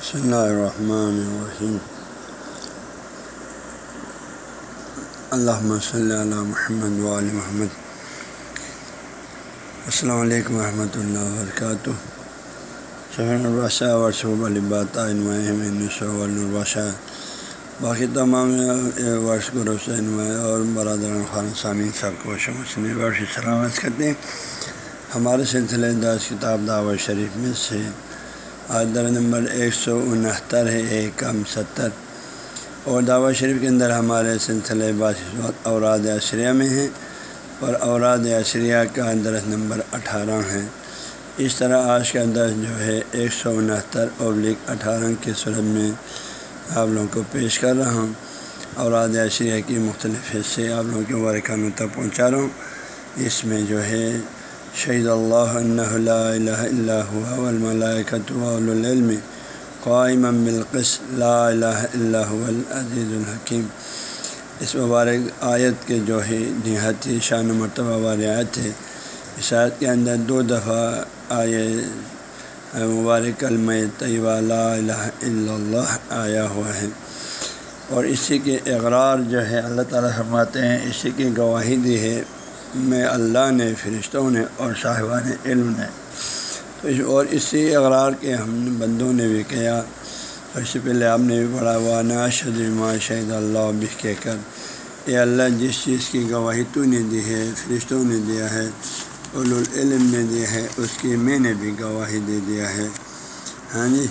بسم اللہ الرحمن الرحیم اللہ صلی اللہ محمد وعلی محمد السلام علیکم ورحمۃ اللہ وبرکاتہ شہر الباشہ ورثب البات الباشہ باقی تمام ورث کو روشن اور برادر خان ثانی سب کو شمسن ورث سلامت کرتے ہیں ہمارے سلسلے دس کتاب دعوت شریف میں سے آدر نمبر ایک سو انہتر ہے، ایک کم ستر۔ اور دعوت شریف کے اندر ہمارے سلسلے بات اوراد اشریہ میں ہیں۔ اور اوراد اشریہ کا درس نمبر اٹھارہ ہے۔ اس طرح آج کا درس جو ہے ایک سو انہتر ابلک اٹھارہ کے صورت میں آپ لوگوں کو پیش کر رہا ہوں۔ اوراد اشریہ کی مختلف حصے آپ لوگوں کے ورکانوں تک پہنچا رہا ہوں۔ اس میں جو ہے شہید اللہ لا الہ الا والعلم بالقس لا الہ الا العزیز الحکیم اس مبارک آیت کے جو ہے، نہایت شان و مرتبہ والی آیت ہے۔ اس آیت کے اندر دو دفعہ آئے مبارک کلمہ طیبہ، لا الہ الا اللہ آیا ہوا ہے۔ اور اسی کے اقرار جو ہے، اللہ تعالیٰ فرماتے ہیں، اسی کی گواہی دی ہے۔ میں اللہ نے، فرشتوں نے اور صاحبان علم نے۔ تو اور اسی اقرار کے ہم بندوں نے بھی کیا۔ اور اس سے پہلے آپ نے بھی پڑھا ہوا نا ما شہید اللہ بھی کہہ کر۔ اے اللہ، جس چیز کی گواہی تو نے دی ہے، فرشتوں نے دیا ہے العلم نے دیا ہے، اس کی میں نے بھی گواہی دے دیا ہے۔ ہاں جی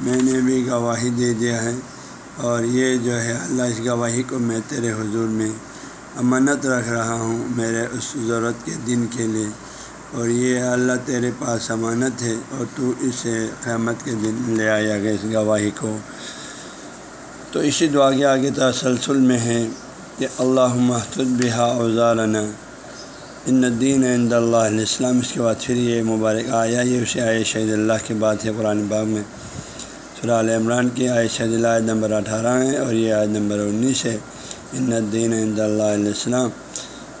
میں نے بھی گواہی دے دیا ہے۔ اور یہ جو ہے، اللہ اس گواہی کو میں تیرے حضور میں امانت رکھ رہا ہوں میرے اس ضرورت کے دن کے لیے۔ اور یہ اللہ تیرے پاس امانت ہے اور تو اسے قیامت کے دن لے آیا گیا اس گواہی کو۔ تو اسی دعا کے آگے تسلسل میں ہے کہ اللہ محتد بحا اوزارنا۔ ان دین عند اللہ علیہ السلام اس کے بعد پھر یہ مبارک آیا یہ اسے آئے شہید اللہ کی بات ہے قرآن باغ میں۔ سر عمران کی آئے شہید اللہ نمبر اٹھارہ ہے اور یہ آئے نمبر انیس ہے۔ ان دین عند اللہ علیہ السلام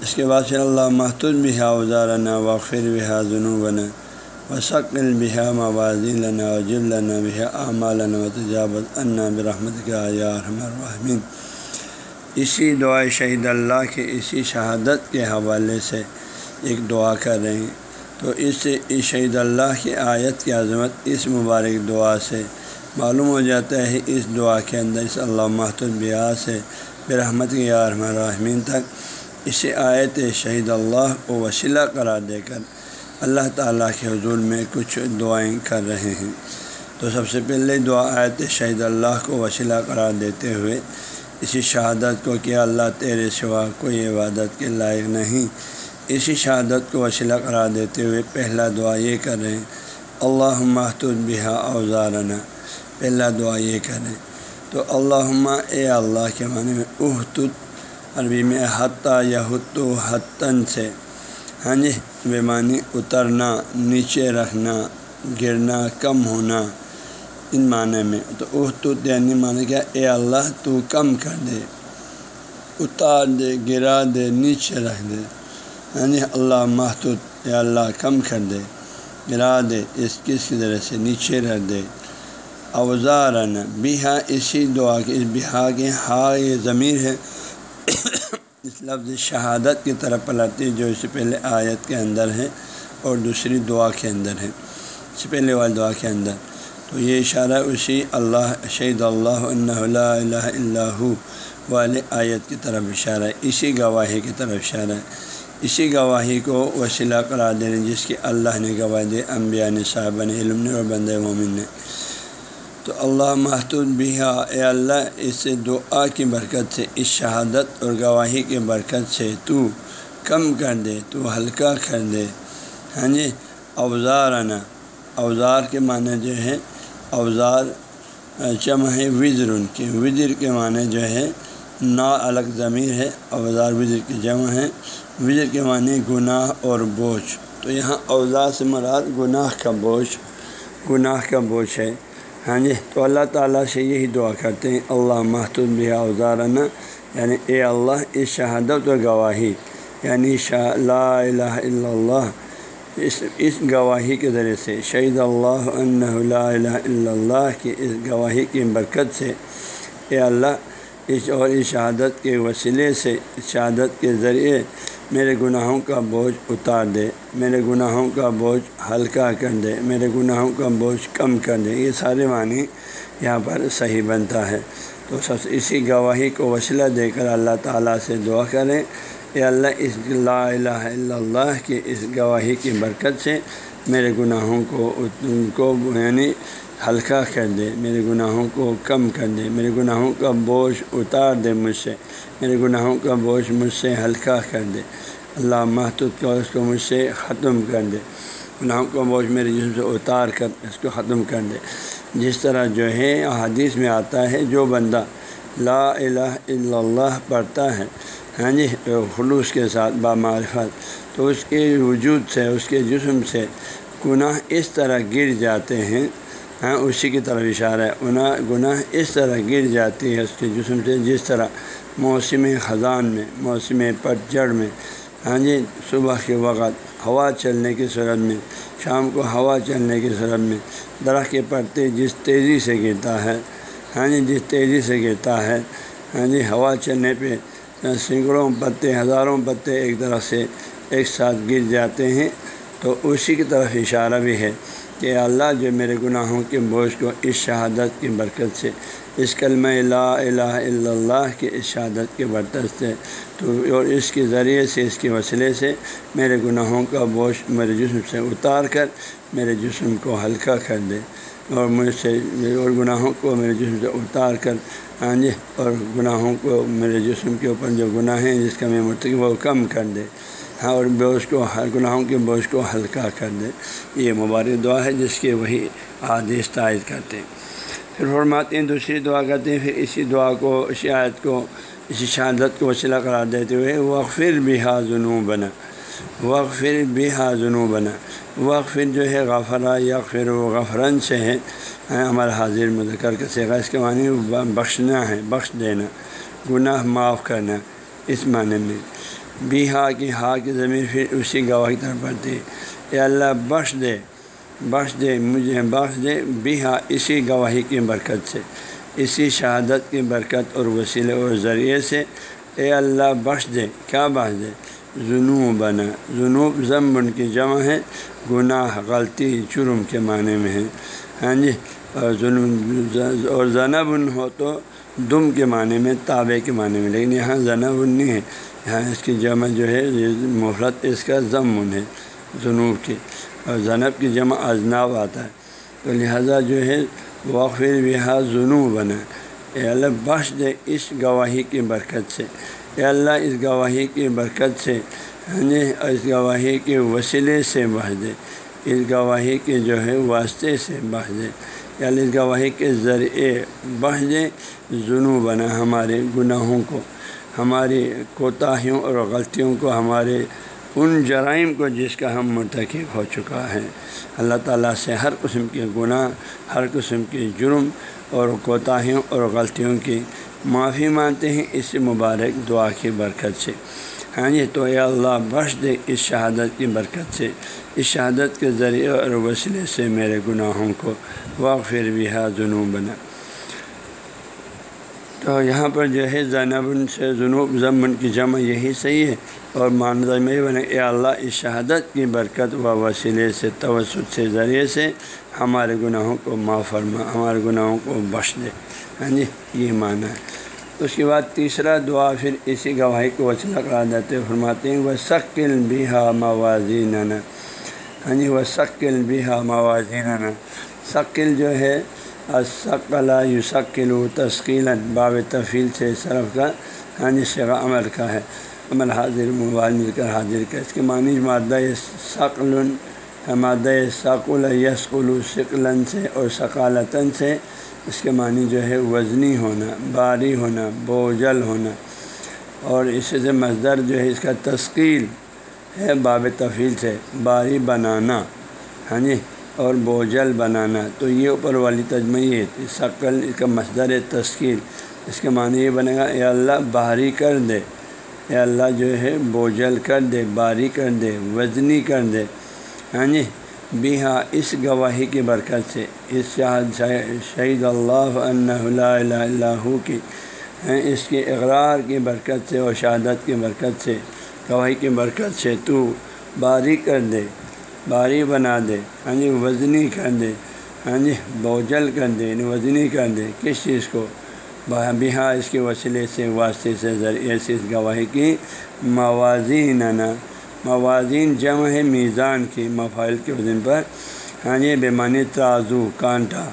اس کے بعد پھر اللہ محتوط بھی اوزارنا وقفر بحا جنوبنا و شکل بحا موازی لنا وجب لنا بحا اعمالنا و تجابت انا برحمت کا یا الرحمین اسی دعا شہید اللہ کے اسی شہادت کے حوالے سے ایک دعا کر رہے ہیں. تو اس سے شہید اللہ کی آیت کی عظمت اس مبارک دعا سے معلوم ہو جاتا ہے اس دعا کے اندر اس اللہ محتوط بحا سے برحمت کے الرحمین تک اسے آیت شہید اللہ کو وسیلہ قرار دے کر اللہ تعالیٰ کے حضور میں کچھ دعائیں کر رہے ہیں۔ تو سب سے پہلے دعا آیت شہید اللہ کو وسیلہ قرار دیتے ہوئے اسی شہادت کو کہ اللہ تیرے سوا کوئی عبادت کے لائق نہیں۔ اسی شہادت کو وسیلہ قرار دیتے ہوئے پہلا دعا یہ کر رہے ہیں اللہ محتوط بحا اوزارنا۔ پہلا دعا یہ کریں تو اللہ اے اللہ کے معنی میں احتط عربی میں حتیٰ یا حتو حتن سے۔ ہاں جی بے معنی اترنا، نیچے رکھنا گرنا، کم ہونا، ان معنی میں۔ تو احتط یعنی معنی کیا؟ اے اللہ، تو کم کر دے، اتار دے، گرا دے، نیچے رکھ دے۔ ہاں جی اللہ محتوط اے اللہ کم کر دے، گرا دے، اس، کس کی طرح سے؟ نیچے رکھ دے۔ اوزارن۔ بیہا اسی دعا کے اس بہا کے ہا یہ ضمیر ہے۔ اس لفظ شہادت کی طرف پلاتی جو اس سے پہلے آیت کے اندر ہے اور دوسری دعا کے اندر ہے۔ اس سے پہلے والی دعا کے اندر۔ تو یہ اشارہ اسی اللہ شہید اللہ الہ اللہ والے آیت کی طرف اشارہ ہے۔ اسی گواہی کی طرف اشارہ ہے۔ اسی گواہی کو وسیلہ قرار دے رہے جس کی اللہ نے گواہ دے انبیاء نے صاحب نے، علم نے اور بند مومن نے۔ تو اللہ محتوط بھی اے اللہ، اس دعا کی برکت سے، اس شہادت اور گواہی کی برکت سے تو کم کر دے، تو ہلکا کر دے۔ ہاں جی اوزار آنا اوزار کے معنی جو ہے، اوزار چم ہے وزر ان کے۔ وزر کے معنی جو ہے، نا الگ ضمیر ہے، اوزار وزر کی جمع ہے۔ وزر کے معنی گناہ اور بوجھ۔ تو یہاں اوزار سے مراد گناہ کا بوجھ، گناہ کا بوجھ ہے۔ ہاں جی تو اللہ تعالیٰ سے یہی دعا کرتے ہیں، اللہ محتوط بھی اوزارنا یعنی اے اللہ، اس شہادت و گواہی یعنی شاہ لا الہ الا اللہ، اس اس گواہی کے ذریعے سے، شہید اللہ الہ الا اللہ کی، اس گواہی کی برکت سے، اے اللہ، اس اور اس شہادت کے وسیلے سے، شہادت کے ذریعے میرے گناہوں کا بوجھ اتار دے، میرے گناہوں کا بوجھ ہلکا کر دے، میرے گناہوں کا بوجھ کم کر دے۔ یہ سارے معنی یہاں پر صحیح بنتا ہے۔ تو سب اسی گواہی کو وسیلہ دے کر اللہ تعالیٰ سے دعا کریں۔ اے اللہ، اس لا الہ الا اللہ کی اس گواہی کی برکت سے میرے گناہوں کو، ان کو یعنی ہلکا کر دے، میرے گناہوں کو کم کر دے، میرے گناہوں کا بوجھ اتار دے مجھ سے، میرے گناہوں کا بوجھ مجھ سے ہلکا کر دے۔ اللہ محتوط کو اس کو مجھ سے ختم کر دے۔ گناہوں کا بوجھ میرے جسم سے اتار کر اس کو ختم کر دے۔ جس طرح جو ہے حدیث میں آتا ہے، جو بندہ لا الہ الا اللہ پڑھتا ہے ہاں جی خلوص کے ساتھ بامعرفت تو اس کے وجود سے، اس کے جسم سے گناہ اس طرح گر جاتے ہیں۔ ہاں اسی کی طرف اشارہ ہے۔ گناہ گناہ اس طرح گر جاتی ہے اس کے جسم سے، جس طرح موسم خزان میں، موسم پتجھڑ میں۔ ہاں جی صبح کے وقت ہوا چلنے کی صورت میں، شام کو ہوا چلنے کی صورت میں۔ درخت کے پتے جس تیزی سے گرتا ہے ہاں جی جس تیزی سے گرتا ہے ہاں جی ہوا چلنے پہ سینکڑوں پتے، ہزاروں پتے ایک طرح سے ایک ساتھ گر جاتے ہیں۔ تو اسی کی طرف اشارہ بھی ہے۔ کہ اللہ جو میرے گناہوں کے بوجھ کو اس شہادت کی برکت سے، اس کلمہ لا الہ الا اللہ کے اس شہادت کے برکت سے، تو اور اس کے ذریعے سے، اس کے وسیلے سے میرے گناہوں کا بوجھ میرے جسم سے اتار کر میرے جسم کو ہلکا کر دے اور مجھ سے، اور گناہوں کو میرے جسم سے اتار کر ہاں جی اور گناہوں کو میرے جسم کے اوپر جو گناہ ہیں، جس کا میں مرتکب وہ کم کر دے۔ ہاں، اور بوجھ کو ہر گناہوں کے بوجھ کو ہلکا کر دے۔ یہ مبارک دعا ہے جس کے وہی عادث تائید کرتے ہیں۔ پھر فرماتے ہیں، دوسری دعا کرتے ہیں، پھر اسی دعا کو، اسی آیت کو، اسی شہادت کو وسیلہ قرار دیتے ہوئے وقفر بھی حاضنو بنا وقفر بھی حاضنو بنا وقفر جو ہے غفرا یا پھر و غفرن سے ہے۔ ہاں، ہمارا حاضر، مذکر کا سیکھا اس کے معنی بخشنا ہے، بخش دینا، گناہ معاف کرنا، اس معنی میں۔ بھی ہا کی ہا کی زمین پھر اسی گواہ کی طرف پڑتی ہے اے اللہ، بخش دے بخش دے، مجھے بخش دے۔ بھی ہا اسی گواہی کی برکت سے، اسی شہادت کی برکت اور وسیلے اور ذریعے سے۔ اے اللہ، بخش دے۔ کیا بخش دے؟ جنوب بنا جنوب ضم ان کی جمع ہے، گناہ، غلطی، جرم کے معنی میں ہے۔ ہاں جی اور ظلم اور زنب ہو تو دم کے معنی میں، تابع کے معنی میں، لیکن یہاں زنب نہیں ہے۔ یہاں اس کی جمع جو ہے محرت اس کا ضمن ہے جنوب کی۔ اور زنب کی جمع ازناب آتا ہے۔ تو لہٰذا جو ہے وقفر بحا جنوب بنا اے اللہ، بخش دے اس گواہی کی برکت سے۔ اے اللہ، اس گواہی کی برکت سے ہاں جی اس گواہی کے وسیلے سے بخش دے۔ اس گواہی کے جو ہے، واسطے سے بخش دے۔ یا اس گواہی کے ذریعے بخش دے جنوب بنا ہمارے گناہوں کو۔ ہماری کوتاہیوں اور غلطیوں کو ہمارے ان جرائم کو جس کا ہم مرتکب ہو چکا ہے اللہ تعالیٰ سے ہر قسم کے گناہ، ہر قسم کے جرم اور کوتاہیوں اور غلطیوں کی معافی مانتے ہیں۔ اس مبارک دعا کی برکت سے۔ ہاں جی تو اے اللہ، بخش دے اس شہادت کی برکت سے۔ اس شہادت کے ذریعے اور وسیلے سے میرے گناہوں کو واقفر بھی ہے جنوب بنا تو یہاں پر جو ہے زینب سے جنوب ضمن کی جمع یہی صحیح ہے اور ماندہ میں بنے، اے اللہ، اس شہادت کی برکت و وسیلے سے، توسط سے، ذریعے سے ہمارے گناہوں کو معاف فرما، ہمارے گناہوں کو بخش دے۔ ہاں جی یہ معنی ہے۔ اس کے بعد تیسرا دعا، پھر اسی گواہی کو وسیلہ قرار دیتے فرماتے ہیں وہ شکل بھی ہا موازی ہاں جی وہ شکل بھی ہا موازی شکل جو ہے اشکلا یو و تشکیل باب تفیل سے صرف کا ہاں جی عمل کا ہے. عمل حاضر موبائل مل کر حاضر کا. اس کے معنی مادہ شکل مادہ شکل یسکل شکلن سے اور ثقالتاً سے. اس کے معنی جو ہے وزنی ہونا، باری ہونا بوجھل ہونا. اور اس سے مزدر جو ہے اس کا تشکیل ہے باب تفیل سے، باری بنانا. ہاں جی؟ اور بوجھل بنانا۔ تو یہ اوپر والی تجمہ یہ شکل اس کا مصدر تشکیل اس کے معنی یہ بنے گا، اے اللہ بھاری کر دے۔ اے اللہ جو ہے، بوجھل کر دے، باری کر دے، وزنی کر دے۔ ہاں جی؟ بیہا اس گواہی کی برکت سے۔ اس شہید اللہ اللہ کی ہاں، اس کے اقرار کی برکت سے اور شہادت کی برکت سے، گواہی کی برکت سے تو باری کر دے۔ باری بنا دے ہاں جی وزنی کر دے ہاں جی بوجھل کر دے یعنی وزنی کر دے، کس چیز کو؟ بہا اس کے وسیلے سے، واسطے سے ذریعے سے اس گواہی کی، موازین موازین جمع ہے میزان کی مفائل کے وزن پر ہاں جی بے معنی تازو، کانٹا،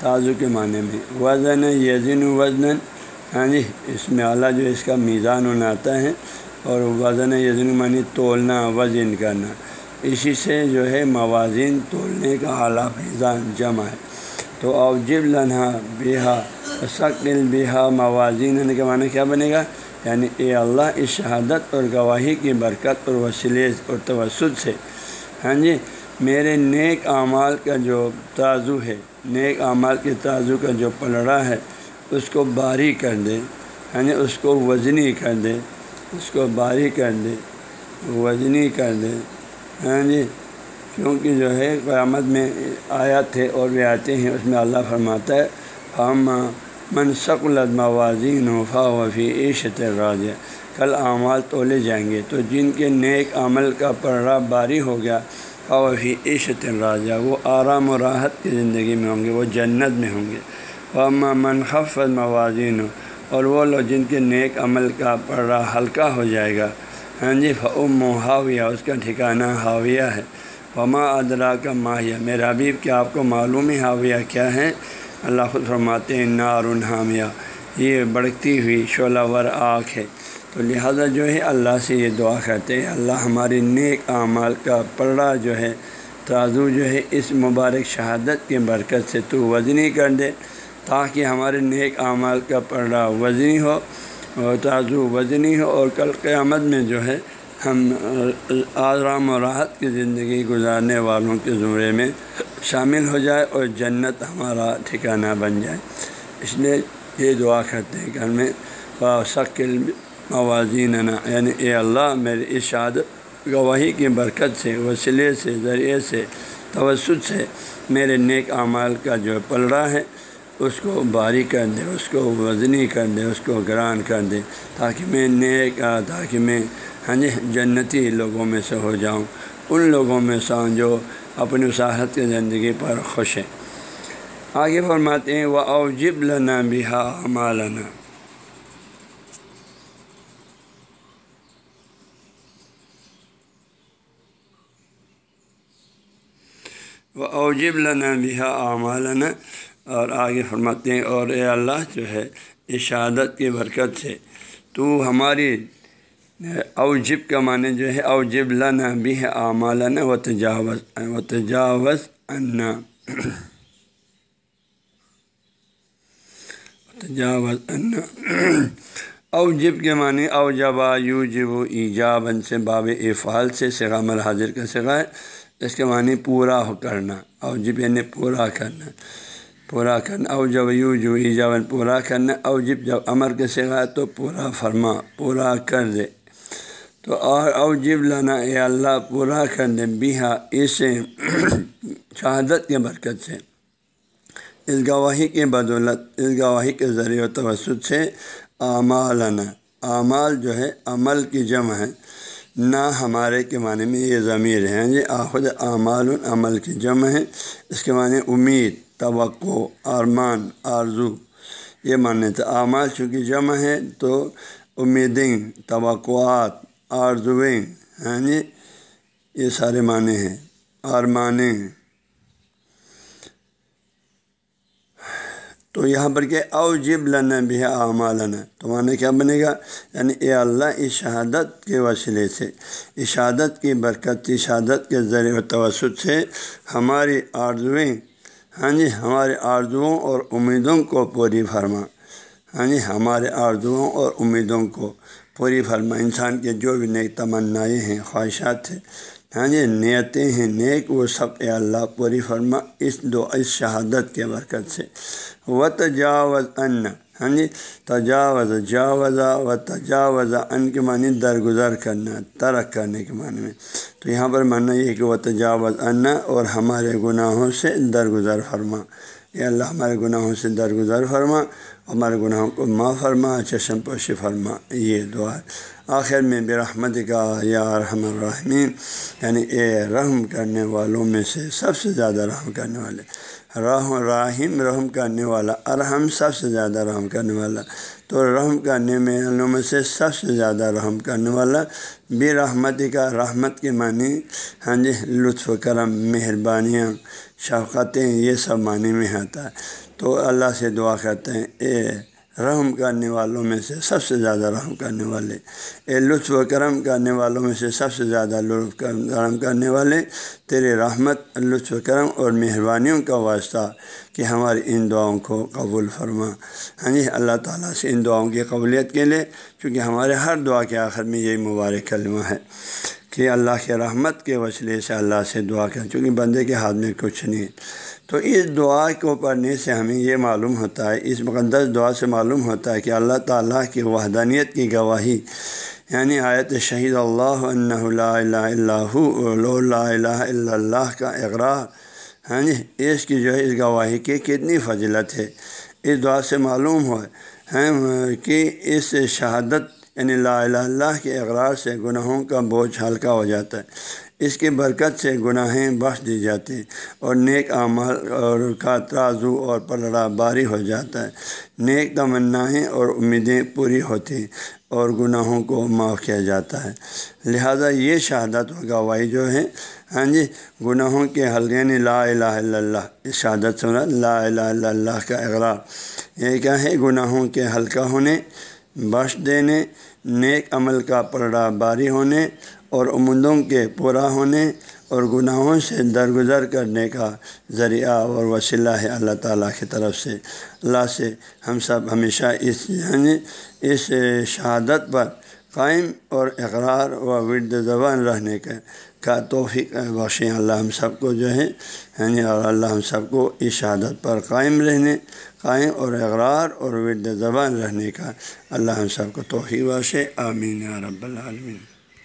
تازو کے معنی میں، وزن یزن وزن ہاں جی اس میں اعلیٰ جو اس کا میزان ہونا آتا ہے، اور وزن یزن معنی تولنا، وزن کرنا اسی سے جو ہے موازین تولنے کا اعلیٰ میزان جمع ہے۔ تو اوجب لنحا بیہا شکل بیہا موازین ہونے یعنی کے معنی کیا بنے گا؟ یعنی اے اللہ اس شہادت اور گواہی کی برکت اور وسیلے اور توسط سے۔ ہاں جی میرے نیک اعمال کا جو تازو ہے، نیک اعمال کے تازو کا جو پلڑا ہے، اس کو باری کر دے۔ ہاں جی اس کو وزنی کر دے۔ اس کو باری کر دے۔ وزنی کر دے۔ ہاں جی کیونکہ جو ہے قیامت میں آیات تھے اور بھی آتے ہیں، اس میں اللہ فرماتا ہے ہم من شکلت موازین وفا وفی عیشت راجیہ کل اعمال تولے جائیں گے، تو جن کے نیک عمل کا پڑھا باری ہو گیا فوفی عیشت راجہ وہ آرام و راحت کی زندگی میں ہوں گے، وہ جنت میں ہوں گے۔ وما منخف موازین اور وہ لوگ جن کے نیک عمل کا پڑھا ہلکا ہو جائے گا ہاں جی فعم و حاویہ، اس کا ٹھکانہ حاویہ ہے۔ وما ادرا کا ماہیہ میرا حبیب کہ آپ کو معلوم ہی حاویہ کیا ہے؟ اللہ خود فرماتے ہیں، نار حامیہ۔ یہ بڑھتی ہوئی شعلہ ور آنکھ ہے۔ تو لہٰذا جو ہے، اللہ سے یہ دعا کرتے ہیں۔ اللہ ہماری نیک اعمال کا پلڑا جو ہے، تازو جو ہے، اس مبارک شہادت کی برکت سے تو وزنی کر دے، تاکہ ہمارے نیک اعمال کا پلڑا وزنی ہو۔ اور تازو وزنی ہو اور کل قیامت میں جو ہے ہم آرام و راحت کی زندگی گزارنے والوں کے زمرے میں شامل ہو جائے اور جنت ہمارا ٹھکانہ بن جائے۔ اس لیے یہ دعا کرتے ہیں کہ ہمیں شکل موازین یعنی اے اللہ میرے اشاد گواہی کی برکت سے، وسیلے سے، ذریعے سے، توسط سے میرے نیک اعمال کا جو پلڑا ہے اس کو باری کر دے اس کو وزنی کر دے اس کو گران کر دے تاکہ میں نیک تاکہ میں ہاں جی جنتی لوگوں میں سے ہو جاؤں، ان لوگوں میں سے جو اپنی وساحت کی زندگی پر خوش ہیں۔ آگے فرماتے ہیں وہ اوجب لنا بہا مالانا وہ اوجب لنا بہا اعمالنا اور آگے فرماتے ہیں، اور اے اللہ جو ہے اشادت کی برکت سے۔ تو ہماری اوجب کا معنی جو ہے اوجب لنا بھی اعمالنا و تجاوز و تجاوز انا تجاوز انا اوجب کے معنی اوجبا یو جب و ایجابن سے، باب افعال سے سغام حاضر کا سگا ہے۔ اس کے معنی پورا کرنا اوجب یعنی پورا کرنا۔ پورا کرنا او جب یو جو ایجابن پورا کرنا اوجب جب جب امر کے سگا تو پورا فرما، پورا کر دے۔ تو اور اوجب لانا اے اللہ پورا کر دے بیہا اسے شہادت کے برکت سے، اس گواہی کے بدولت، اس گواہی کے ذریعے و توسط سے اعمالنا اعمال جو ہے، عمل کی جمع ہے۔ نہ ہمارے کے معنی میں یہ ضمیر ہیں یہ یعنی آخد اعمال عمل کی جمع ہے۔ اس کے معنی امید۔ توقع، ارمان، آرزو۔ یہ معنی تھا اعمال چونکہ جمع ہے تو امیدیں، توقعات آرزویں ہاں جی یعنی یہ سارے معنی ہیں۔ ارمانیں۔ تو یہاں پر کہ او جب لنا بھی اعمالنا۔ تو معنی کیا بنے گا؟ یعنی اے اللہ، اس شہادت کے وسیلے سے اشادت کی برکت اشادت کے ذریعے توسط سے ہماری آرزویں ہاں جی ہمارے آرزوؤں اور امیدوں کو پوری فرما۔ ہاں جی ہمارے آرزوؤں اور امیدوں کو پوری فرما۔ انسان کے جو بھی نیک تمنائیں ہیں، خواہشات ہیں ہاں جی نیتیں ہیں، نیک، وہ سب اے اللہ پوری فرما۔ اس دو، اس شہادت کے برکت سے۔ و تجاوز ان ہاں جی تجاوز جاوزہ و تجاوزہ ان کے معنی درگزر کرنا، ترک کرنے کے معنی میں۔ تو یہاں پر ماننا یہ کہ وہ تجاوز انا اور ہمارے گناہوں سے درگزر فرما۔ یہ اللہ، ہمارے گناہوں سے درگزر فرما، ہمارے گناہوں کو معاف فرما چشم پوشی فرما۔ یہ دعا آخر میں برحمت کا یا رحم الرحمین یعنی اے رحم کرنے والوں میں سے سب سے زیادہ رحم کرنے والے۔ رحم راہم رحم کرنے والا، ارحم سب سے زیادہ رحم کرنے والا۔ تو رحم کرنے میں علوم سے سب سے زیادہ رحم کرنے والا بے رحمتی کا رحمت کے معنی ہاں جی لطف و کرم، مہربانیاں، شفقتیں، یہ سب معنی میں آتا ہے۔ تو اللہ سے دعا کرتے ہیں، اے رحم کرنے والوں میں سے سب سے زیادہ رحم کرنے والے، اے لطف و کرم کرنے والوں میں سے سب سے زیادہ لطف کرم کرنے والے، تیرے رحمت، لطف و کرم اور مہربانیوں کا واسطہ کہ ہماری ان دعاؤں کو قبول فرما۔ ہاں جی اللہ تعالیٰ سے ان دعاؤں کی قبولیت کے لیے، چونکہ ہمارے ہر دعا کے آخر میں یہی مبارک کلمہ ہے۔ کہ اللہ کے رحمت کے وسیلے سے اللہ سے دعا کریں، چونکہ بندے کے ہاتھ میں کچھ نہیں۔ تو اس دعا کو پڑھنے سے ہمیں یہ معلوم ہوتا ہے، اس مقدس دعا سے معلوم ہوتا ہے کہ اللہ تعالیٰ کی وحدانیت کی گواہی یعنی آیت شہید اللہ لا الہ اللہ لا الہ الا اللہ کا اقرار ہاں جی یعنی اس کی جو ہے اس گواہی کی کتنی فضلت ہے۔ اس دعا سے معلوم ہو کہ اس شہادت یعنی لا الہ اللہ کے اقرار سے گناہوں کا بوجھ ہلکا ہو جاتا ہے۔ اس کی برکت سے گناہیں بخش دی جاتی ہیں اور نیک اعمال اور کا ترازو اور پلڑا باری ہو جاتا ہے۔ نیک تمنائیں اور امیدیں پوری ہوتی ہیں اور گناہوں کو معاف کیا جاتا ہے۔ لہذا یہ شہادت و گواہی جو ہے ہاں جی گناہوں کے حل یعنی لا الہ الا اللہ، اس شہادت سنا لا الہ الا اللہ کا اقرار یہ کیا ہے؟ گناہوں کے ہلکا ہونے بخش دینے، نیک عمل کا پلڑا باری ہونے اور عمدوں کے پورا ہونے اور گناہوں سے درگزر کرنے کا ذریعہ اور وسیلہ ہے اللہ تعالیٰ کی طرف سے۔ اللہ سے ہم سب ہمیشہ اس یعنی اس شہادت پر قائم اور اقرار و ورد زبان رہنے کا کا توفیق بخشیں اللہ ہم سب کو جو ہے یعنی اور اللہ ہم سب کو اس شہادت پر قائم رہنے، قائم اور اقرار اور ورد زبان رہنے کا اللہ ہم سب کو توفیق بخشے۔ آمین رب العالمین۔